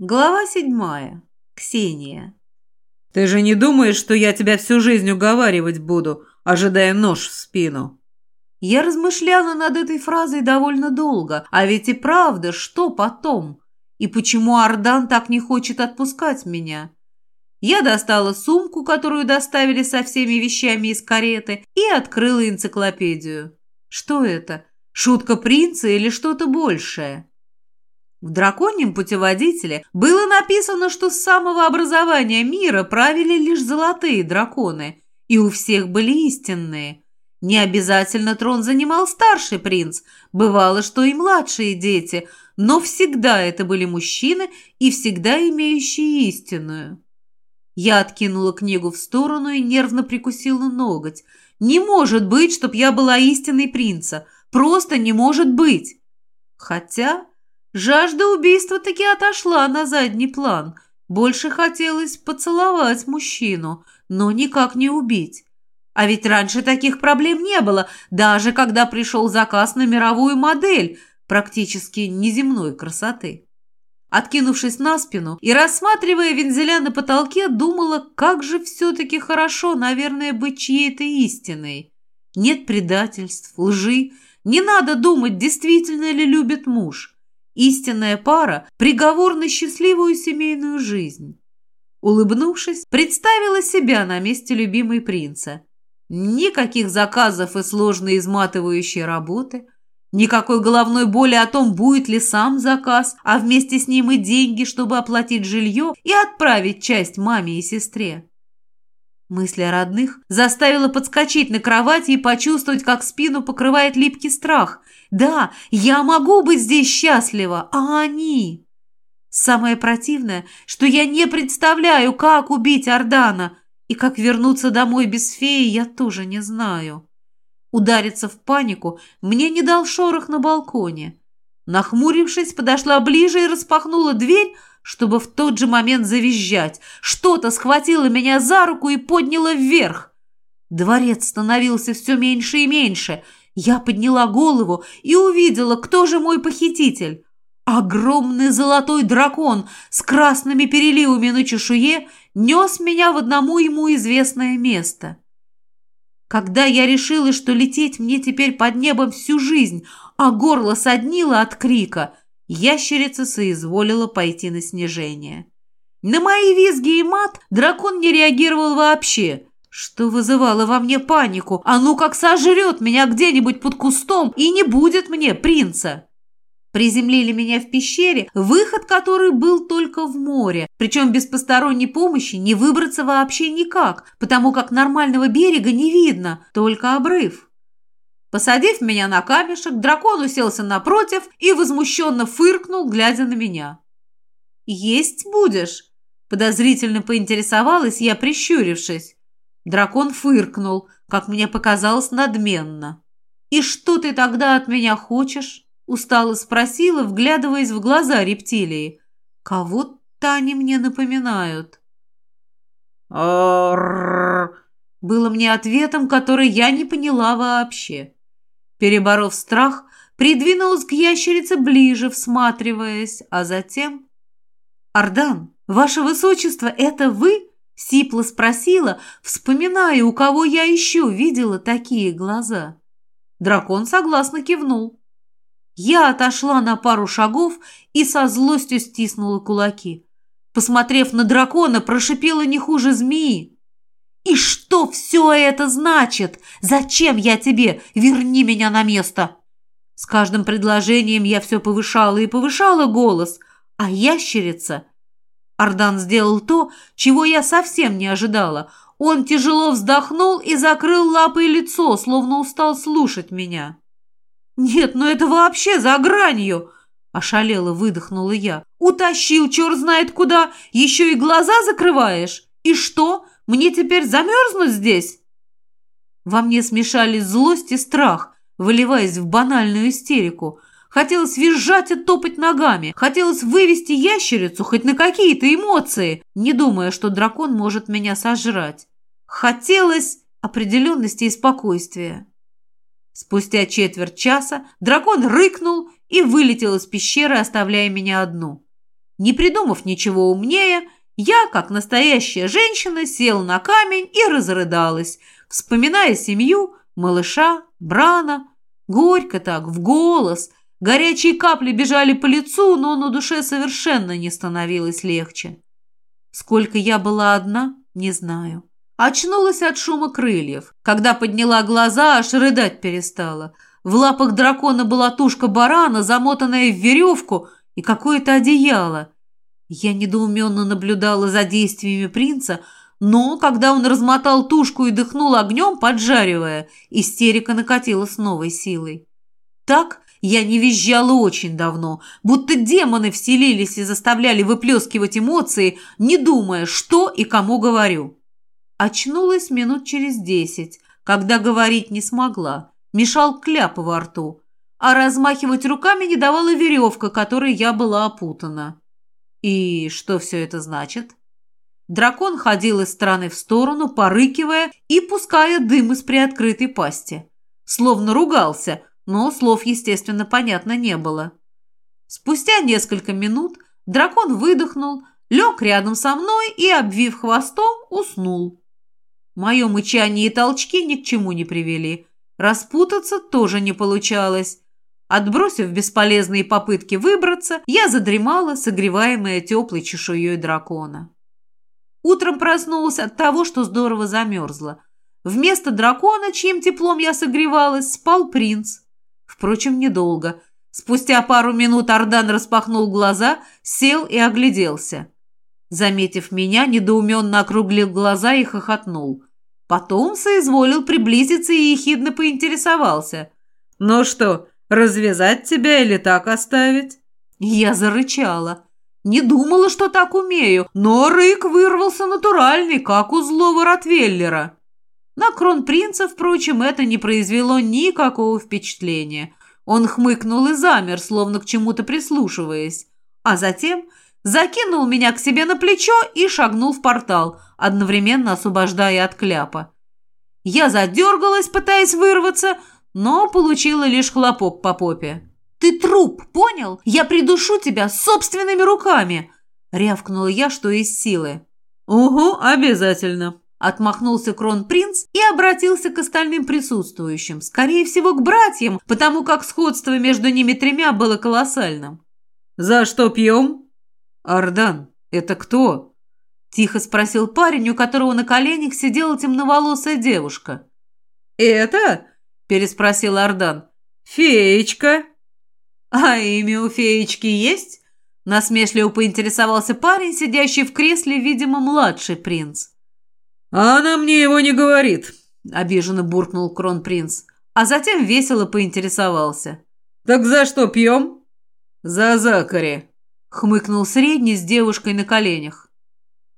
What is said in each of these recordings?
Глава седьмая. Ксения. «Ты же не думаешь, что я тебя всю жизнь уговаривать буду, ожидая нож в спину?» Я размышляла над этой фразой довольно долго, а ведь и правда, что потом? И почему Ардан так не хочет отпускать меня? Я достала сумку, которую доставили со всеми вещами из кареты, и открыла энциклопедию. Что это? Шутка принца или что-то большее? В драконьем путеводителе было написано, что с самого образования мира правили лишь золотые драконы, и у всех были истинные. Не обязательно трон занимал старший принц, бывало, что и младшие дети, но всегда это были мужчины и всегда имеющие истинную. Я откинула книгу в сторону и нервно прикусила ноготь. Не может быть, чтоб я была истинной принца. Просто не может быть. Хотя Жажда убийства таки отошла на задний план. Больше хотелось поцеловать мужчину, но никак не убить. А ведь раньше таких проблем не было, даже когда пришел заказ на мировую модель, практически неземной красоты. Откинувшись на спину и рассматривая вензеля на потолке, думала, как же все-таки хорошо, наверное, быть чьей-то истиной. Нет предательств, лжи, не надо думать, действительно ли любит муж. Истинная пара – приговор на счастливую семейную жизнь. Улыбнувшись, представила себя на месте любимой принца. Никаких заказов и сложной изматывающей работы, никакой головной боли о том, будет ли сам заказ, а вместе с ним и деньги, чтобы оплатить жилье и отправить часть маме и сестре. Мысль о родных заставила подскочить на кровати и почувствовать, как спину покрывает липкий страх. Да, я могу быть здесь счастлива, а они... Самое противное, что я не представляю, как убить Ордана, и как вернуться домой без феи я тоже не знаю. Удариться в панику мне не дал шорох на балконе. Нахмурившись, подошла ближе и распахнула дверь, чтобы в тот же момент завизжать. Что-то схватило меня за руку и подняло вверх. Дворец становился все меньше и меньше. Я подняла голову и увидела, кто же мой похититель. Огромный золотой дракон с красными переливами на чешуе нес меня в одному ему известное место. Когда я решила, что лететь мне теперь под небом всю жизнь, а горло соднило от крика – ящерица соизволила пойти на снижение. На мои визги и мат дракон не реагировал вообще, что вызывало во мне панику. А ну как сожрет меня где-нибудь под кустом и не будет мне принца. Приземлили меня в пещере, выход который был только в море, причем без посторонней помощи не выбраться вообще никак, потому как нормального берега не видно, только обрыв. Посадив меня на камешек, дракон уселся напротив и возмущенно фыркнул, глядя на меня. «Есть будешь?» – подозрительно поинтересовалась я, прищурившись. Дракон фыркнул, как мне показалось, надменно. «И что ты тогда от меня хочешь?» – устало спросила, вглядываясь в глаза рептилии. «Кого-то они мне напоминают». «Было мне ответом, который я не поняла вообще. Переборов страх, придвинулась к ящерице ближе, всматриваясь, а затем... «Ардан, ваше высочество, это вы?» — сипло спросила, вспоминая, у кого я еще видела такие глаза. Дракон согласно кивнул. Я отошла на пару шагов и со злостью стиснула кулаки. Посмотрев на дракона, прошипела не хуже змеи. «И что все это значит? Зачем я тебе? Верни меня на место!» С каждым предложением я все повышала и повышала голос, а ящерица... Ардан сделал то, чего я совсем не ожидала. Он тяжело вздохнул и закрыл лапой лицо, словно устал слушать меня. «Нет, ну это вообще за гранью!» Ошалело выдохнула я. «Утащил черт знает куда, еще и глаза закрываешь? И что? Мне теперь замерзнуть здесь?» Во мне смешались злость и страх, выливаясь в банальную истерику. Хотелось визжать и топать ногами. Хотелось вывести ящерицу хоть на какие-то эмоции, не думая, что дракон может меня сожрать. Хотелось определенности и спокойствия. Спустя четверть часа дракон рыкнул и вылетел из пещеры, оставляя меня одну. Не придумав ничего умнее, я, как настоящая женщина, сел на камень и разрыдалась, вспоминая семью, малыша, Брана. Горько так, в голос. Горячие капли бежали по лицу, но на душе совершенно не становилось легче. Сколько я была одна, не знаю. Очнулась от шума крыльев. Когда подняла глаза, аж рыдать перестала. В лапах дракона была тушка барана, замотанная в веревку, и какое-то одеяло. Я недоуменно наблюдала за действиями принца, но когда он размотал тушку и дыхнул огнем, поджаривая, истерика накатила с новой силой. Так я не визжала очень давно, будто демоны вселились и заставляли выплескивать эмоции, не думая, что и кому говорю. Очнулась минут через десять, когда говорить не смогла, мешал кляп во рту, а размахивать руками не давала веревка, которой я была опутана. И что все это значит? Дракон ходил из стороны в сторону, порыкивая и пуская дым из приоткрытой пасти. Словно ругался, но слов, естественно, понятно не было. Спустя несколько минут дракон выдохнул, лег рядом со мной и, обвив хвостом, уснул. Мое мычание и толчки ни к чему не привели. Распутаться тоже не получалось. Отбросив бесполезные попытки выбраться, я задремала, согреваемая теплой чешуей дракона. Утром проснулась от того, что здорово замерзла. Вместо дракона, чьим теплом я согревалась, спал принц. Впрочем, недолго. Спустя пару минут Ардан распахнул глаза, сел и огляделся. Заметив меня, недоуменно округлил глаза и хохотнул. Потом соизволил приблизиться и ехидно поинтересовался. «Ну что, развязать тебя или так оставить?» Я зарычала. Не думала, что так умею, но рык вырвался натуральный, как у злого Ротвеллера. На кронпринца, впрочем, это не произвело никакого впечатления. Он хмыкнул и замер, словно к чему-то прислушиваясь. А затем закинул меня к себе на плечо и шагнул в портал, одновременно освобождая от кляпа. Я задергалась, пытаясь вырваться, но получила лишь хлопок по попе. «Ты труп, понял? Я придушу тебя собственными руками!» Рявкнула я, что из силы. «Угу, обязательно!» Отмахнулся кронпринц и обратился к остальным присутствующим, скорее всего, к братьям, потому как сходство между ними тремя было колоссальным. «За что пьем?» «Ардан, это кто?» Тихо спросил парень, у которого на коленях сидела темноволосая девушка. «Это?» – переспросил Ардан. «Феечка». «А имя у феечки есть?» – насмешливо поинтересовался парень, сидящий в кресле, видимо, младший принц. «А она мне его не говорит», – обиженно буркнул кронпринц, а затем весело поинтересовался. «Так за что пьем?» «За Закари», – хмыкнул средний с девушкой на коленях.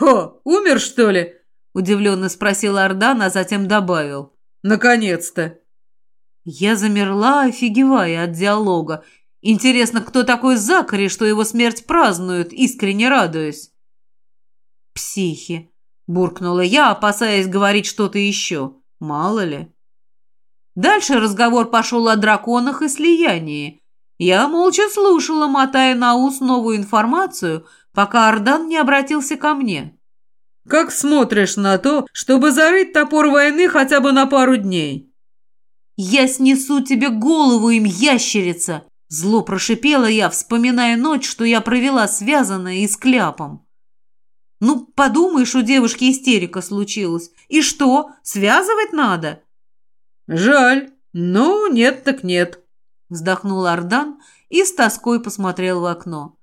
«О, умер, что ли?» – удивленно спросил Ардан, а затем добавил. «Наконец-то!» Я замерла, офигевая от диалога. Интересно, кто такой Закари, что его смерть празднуют, искренне радуясь? «Психи!» буркнула я, опасаясь говорить что-то еще. Мало ли. Дальше разговор пошел о драконах и слиянии. Я молча слушала, мотая на ус новую информацию, пока Ардан не обратился ко мне. «Как смотришь на то, чтобы зарыть топор войны хотя бы на пару дней?» «Я снесу тебе голову им, ящерица!» Зло прошипела я, вспоминая ночь, что я провела связанная и с кляпом. Ну, подумаешь, у девушки истерика случилась. И что, связывать надо? Жаль. Ну, нет так нет. Вздохнул Ардан и с тоской посмотрел в окно.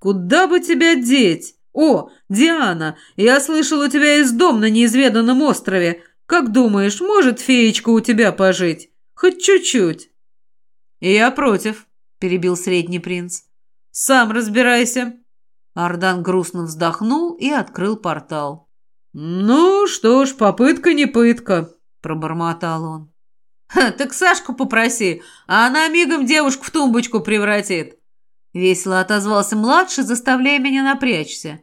Куда бы тебя деть? О, Диана, я слышал, у тебя есть дом на неизведанном острове. Как думаешь, может феечка у тебя пожить? Хоть чуть-чуть. Я против, перебил средний принц. Сам разбирайся. Ардан грустно вздохнул и открыл портал. «Ну что ж, попытка не пытка», – пробормотал он. «Так Сашку попроси, а она мигом девушку в тумбочку превратит». Весело отозвался младший, заставляя меня напрячься.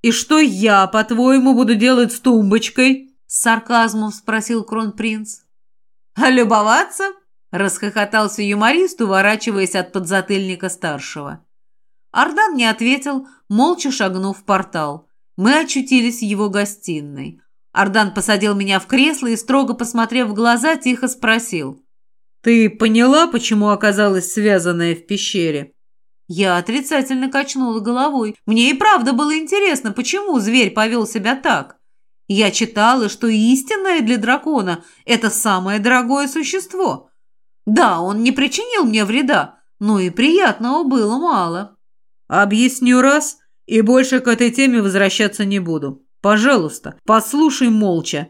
«И что я, по-твоему, буду делать с тумбочкой?» С сарказмом спросил кронпринц. «А любоваться?» – расхохотался юморист, уворачиваясь от подзатыльника старшего. Ардан не ответил, молча шагнув в портал. Мы очутились в его гостиной. Ардан посадил меня в кресло и, строго посмотрев в глаза, тихо спросил. «Ты поняла, почему оказалась связанная в пещере?» Я отрицательно качнула головой. Мне и правда было интересно, почему зверь повел себя так. Я читала, что истинное для дракона – это самое дорогое существо. Да, он не причинил мне вреда, но и приятного было мало. «Объясню раз, и больше к этой теме возвращаться не буду. Пожалуйста, послушай молча».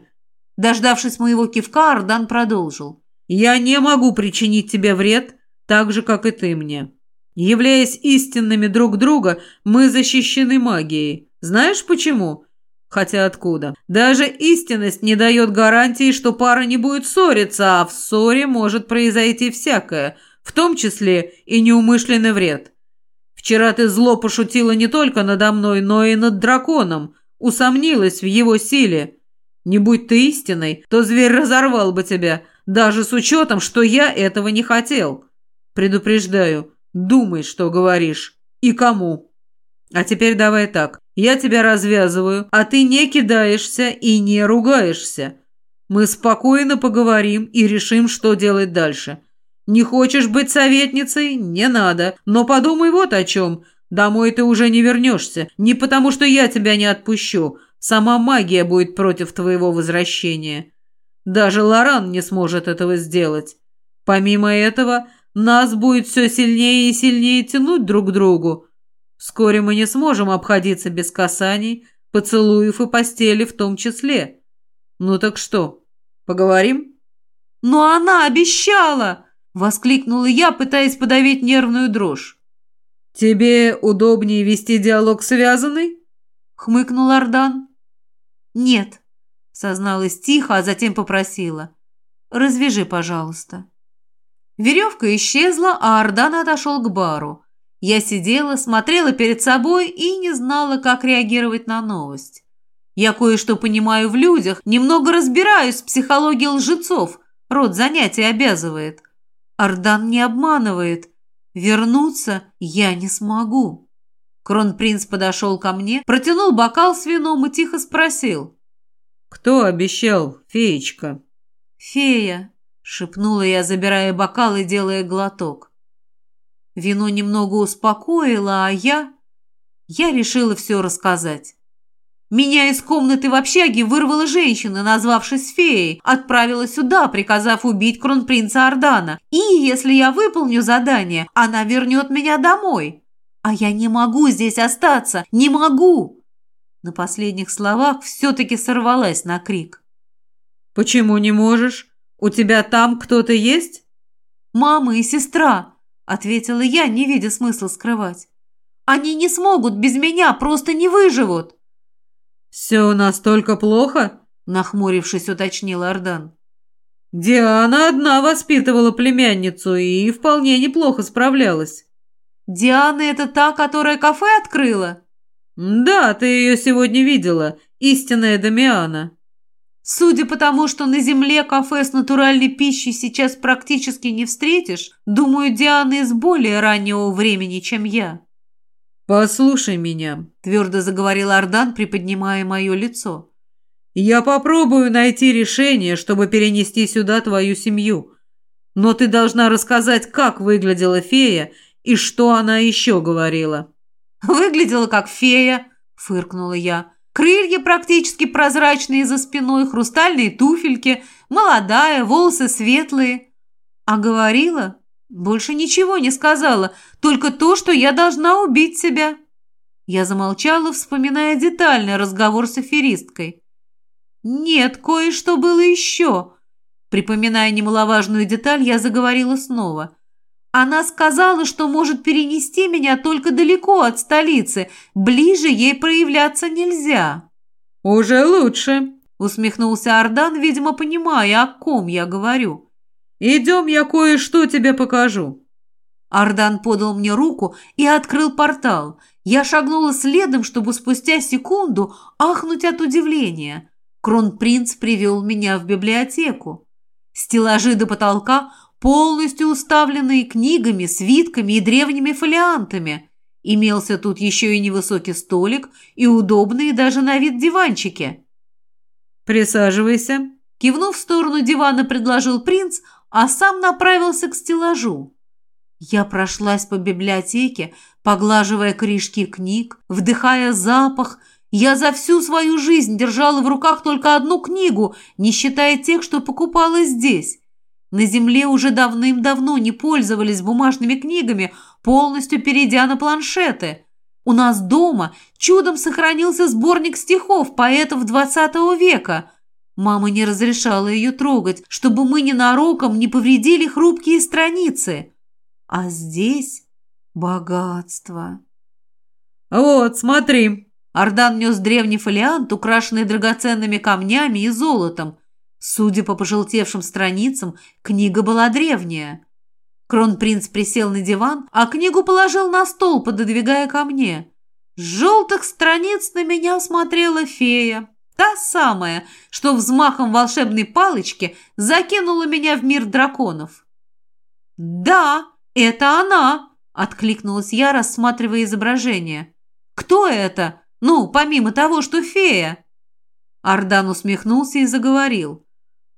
Дождавшись моего кивка, Ардан продолжил. «Я не могу причинить тебе вред, так же, как и ты мне. Являясь истинными друг друга, мы защищены магией. Знаешь почему? Хотя откуда? Даже истинность не дает гарантии, что пара не будет ссориться, а в ссоре может произойти всякое, в том числе и неумышленный вред. Вчера ты зло пошутила не только надо мной, но и над драконом, усомнилась в его силе. Не будь ты истиной, то зверь разорвал бы тебя, даже с учетом, что я этого не хотел. Предупреждаю, Думай, что говоришь. И кому. А теперь давай так. Я тебя развязываю, а ты не кидаешься и не ругаешься. Мы спокойно поговорим и решим, что делать дальше. Не хочешь быть советницей? Не надо. Но подумай вот о чем. Домой ты уже не вернешься. Не потому, что я тебя не отпущу. Сама магия будет против твоего возвращения. Даже Лоран не сможет этого сделать. Помимо этого, нас будет все сильнее и сильнее тянуть друг к другу. Вскоре мы не сможем обходиться без касаний, поцелуев и постели в том числе. Ну так что, поговорим?» «Но она обещала!» — воскликнула я, пытаясь подавить нервную дрожь. «Тебе удобнее вести диалог связанный?» — хмыкнул Ардан. «Нет», — созналась тихо, а затем попросила. «Развяжи, пожалуйста». Веревка исчезла, а Ардан отошел к бару. Я сидела, смотрела перед собой и не знала, как реагировать на новость. Я кое-что понимаю в людях, немного разбираюсь в психологии лжецов, род занятий обязывает. Ардан не обманывает. Вернуться я не смогу. Кронпринц подошел ко мне, протянул бокал с вином и тихо спросил. «Кто обещал, феечка?» «Фея», шепнула я, забирая бокал и делая глоток. Вино немного успокоило, а я... Я решила все рассказать. Меня из комнаты в общаге вырвала женщина, назвавшись феей, отправила сюда, приказав убить кронпринца Ордана. И если я выполню задание, она вернет меня домой. А я не могу здесь остаться, не могу!» На последних словах все-таки сорвалась на крик. «Почему не можешь? «У тебя там кто-то есть?» «Мама и сестра», — ответила я, не видя смысла скрывать. «Они не смогут без меня, просто не выживут». «Все настолько плохо?» — нахмурившись, уточнил Ардан. «Диана одна воспитывала племянницу и вполне неплохо справлялась». «Диана — это та, которая кафе открыла?» «Да, ты ее сегодня видела, истинная Дамиана». Судя по тому, что на земле кафе с натуральной пищей сейчас практически не встретишь, думаю, Диана из более раннего времени, чем я. «Послушай меня», — твердо заговорил Ардан, приподнимая мое лицо. «Я попробую найти решение, чтобы перенести сюда твою семью. Но ты должна рассказать, как выглядела фея и что она еще говорила». «Выглядела как фея», — фыркнула я. Крылья практически прозрачные за спиной, хрустальные туфельки, молодая, волосы светлые. А говорила? Больше ничего не сказала, только то, что я должна убить себя. Я замолчала, вспоминая детально разговор с аферисткой. Нет, кое-что было еще. Припоминая немаловажную деталь, я заговорила снова. Она сказала, что может перенести меня только далеко от столицы, ближе ей проявляться нельзя». «Уже лучше», — усмехнулся Ардан, видимо, понимая, о ком я говорю. «Идем, я кое-что тебе покажу». Ардан подал мне руку и открыл портал. Я шагнула следом, чтобы спустя секунду ахнуть от удивления. Кронпринц привел меня в библиотеку. Стеллажи до потолка полностью уставленные книгами, свитками и древними фолиантами. Имелся тут еще и невысокий столик, и удобные даже на вид диванчики. «Присаживайся», — кивнув в сторону дивана, предложил принц, а сам направился к стеллажу. Я прошлась по библиотеке, поглаживая корешки книг, вдыхая запах. Я за всю свою жизнь держала в руках только одну книгу, не считая тех, что покупала здесь. На земле уже давным-давно не пользовались бумажными книгами, полностью перейдя на планшеты. У нас дома чудом сохранился сборник стихов поэтов XX века. Мама не разрешала ее трогать, чтобы мы ненароком не повредили хрупкие страницы. А здесь богатство. «Вот, смотри!» Ардан нес древний фолиант, украшенный драгоценными камнями и золотом. Судя по пожелтевшим страницам, книга была древняя. Кронпринц присел на диван, а книгу положил на стол, пододвигая ко мне. С желтых страниц на меня смотрела фея. Та самая, что взмахом волшебной палочки закинула меня в мир драконов. «Да, это она!» – откликнулась я, рассматривая изображение. «Кто это? Ну, помимо того, что фея?» Ардан усмехнулся и заговорил.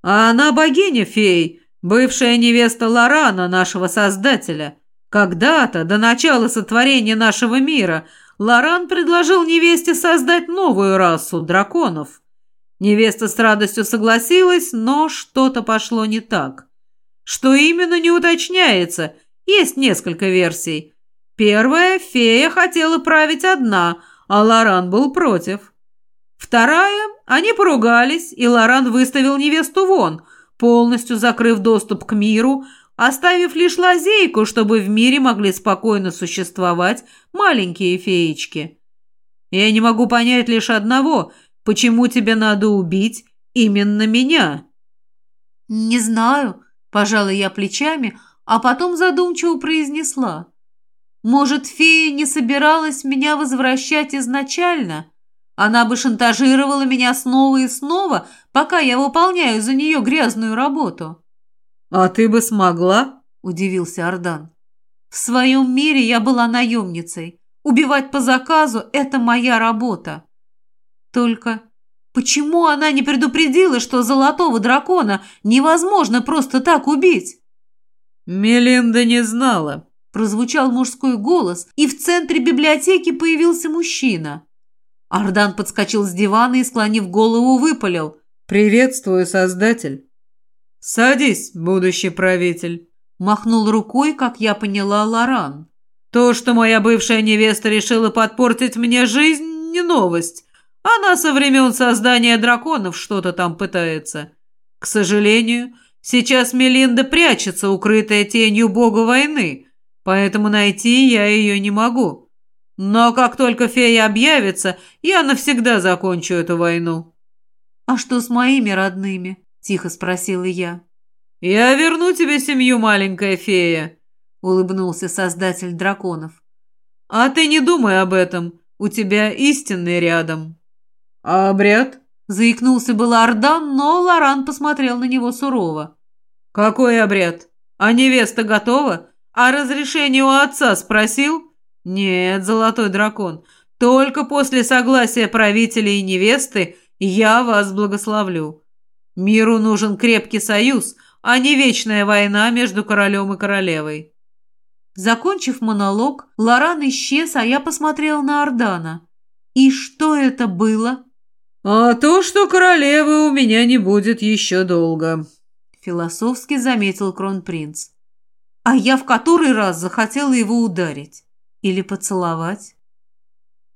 «А она богиня фей, бывшая невеста Лорана, нашего создателя. Когда-то, до начала сотворения нашего мира, Лоран предложил невесте создать новую расу драконов. Невеста с радостью согласилась, но что-то пошло не так. Что именно не уточняется, есть несколько версий. Первая – фея хотела править одна, а Лоран был против. Вторая – они поругались, и Лоран выставил невесту вон, полностью закрыв доступ к миру, оставив лишь лазейку, чтобы в мире могли спокойно существовать маленькие феечки. Я не могу понять лишь одного, почему тебе надо убить именно меня. Не знаю, пожала я плечами, а потом задумчиво произнесла. Может, фея не собиралась меня возвращать изначально? Она бы шантажировала меня снова и снова, пока я выполняю за нее грязную работу. «А ты бы смогла?» – удивился Ардан. «В своем мире я была наемницей. Убивать по заказу – это моя работа. Только почему она не предупредила, что золотого дракона невозможно просто так убить?» «Мелинда не знала», – прозвучал мужской голос, и в центре библиотеки появился мужчина. Ардан подскочил с дивана и, склонив голову, выпалил. «Приветствую, Создатель!» «Садись, будущий правитель!» Махнул рукой, как я поняла, Лоран. «То, что моя бывшая невеста решила подпортить мне жизнь, не новость. Она со времен создания драконов что-то там пытается. К сожалению, сейчас Мелинда прячется, укрытая тенью бога войны, поэтому найти я ее не могу. Но как только фея объявится, я навсегда закончу эту войну». «А что с моими родными?» – тихо спросила я. «Я верну тебе семью, маленькая фея», – улыбнулся создатель драконов. «А ты не думай об этом, у тебя истинный рядом». «А обряд?» – заикнулся был Ардан, но Лоран посмотрел на него сурово. «Какой обряд? А невеста готова? А разрешение у отца спросил?» «Нет, золотой дракон, только после согласия правителя и невесты я вас благословлю. Миру нужен крепкий союз, а не вечная война между королем и королевой». Закончив монолог, Лоран исчез, а я посмотрел на Ордана. «И что это было?» «А то, что королевы у меня не будет еще долго», — философски заметил кронпринц. А я в который раз захотела его ударить или поцеловать.